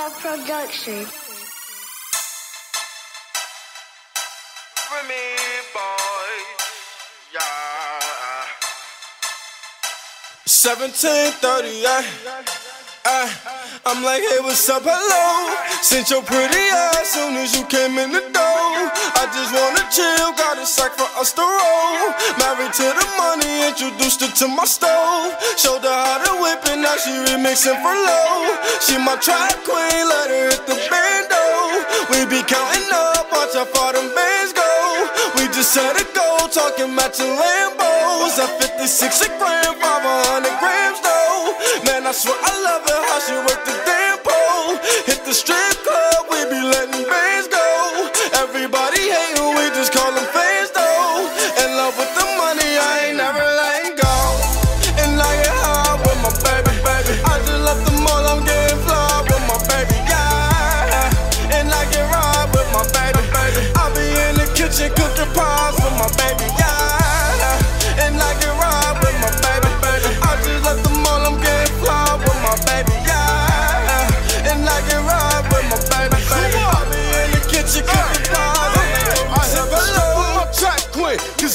RGF Production. Remy boy, yeah. 1738. I'm like, hey, what's up, hello? Since your pretty ass soon as you came in the door. I just wanna chill, got a sack for us to roll. Married to the money, introduced her to my stove. Showed her how to whip it, now she remixing for low. She my trap queen, let her hit the bando. We be counting up, watch how far them bands go. We just set a goal, talking matching Lambos. At 56 a gram, 500 grams though. Man, I swear I love it how she work the damn pole. Hit the strip club, we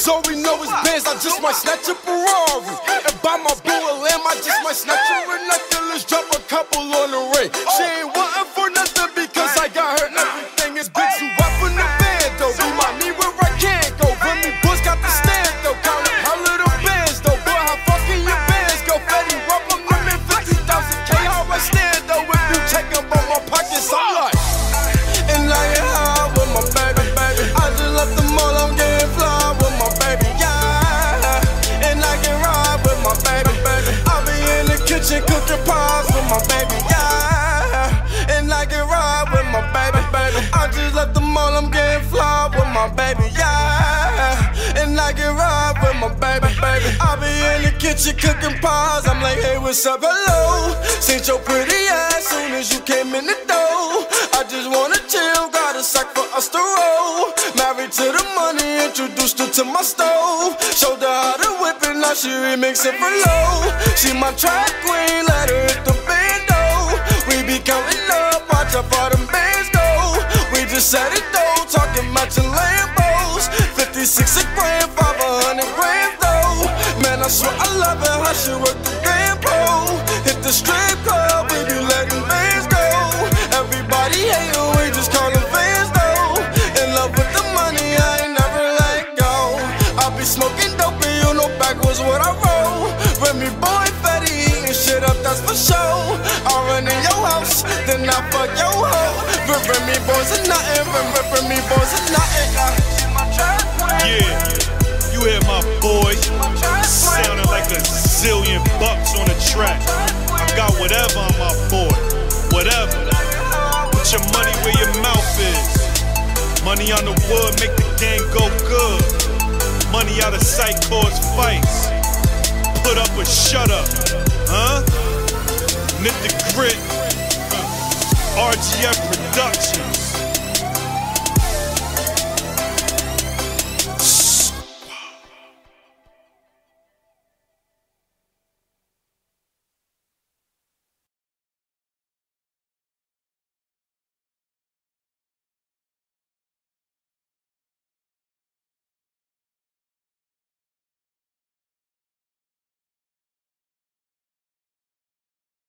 all we know is bands. I just might snatch a Ferrari and buy my boo. I just might snatch a necklace, drop baby. I be in the kitchen cooking pies. I'm like, hey, what's up, hello? Seen your pretty ass soon as you came in the door. I just wanna chill, got a sack for us to roll. Married to the money, introduced her to my stove. Showed her how to whip it, now she remixing for low. She my trap queen, let her hit the bando. We be counting up, watch how far them bands go. We just set it that's for sure. I run in your house, then I fuck your hoe. But Remy boys nothing, Remy, Remy boys nothing. Yeah, you hear my boy sounding like a zillion bucks on the track. I got whatever on my boy, whatever. Put your money where your mouth is. Money on the wood make the game go good. Money out of sight cause fights. Put up or shut up, huh? The grit. Uh, RGF Productions.